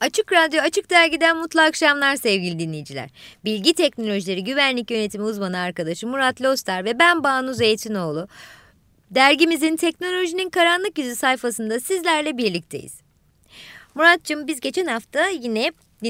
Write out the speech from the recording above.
Açık Radyo Açık Dergi'den mutlu akşamlar sevgili dinleyiciler. Bilgi Teknolojileri Güvenlik Yönetimi uzmanı arkadaşı Murat Lostar ve ben Banu Zeytinoğlu. Dergimizin Teknolojinin Karanlık Yüzü sayfasında sizlerle birlikteyiz. Muratcığım biz geçen hafta yine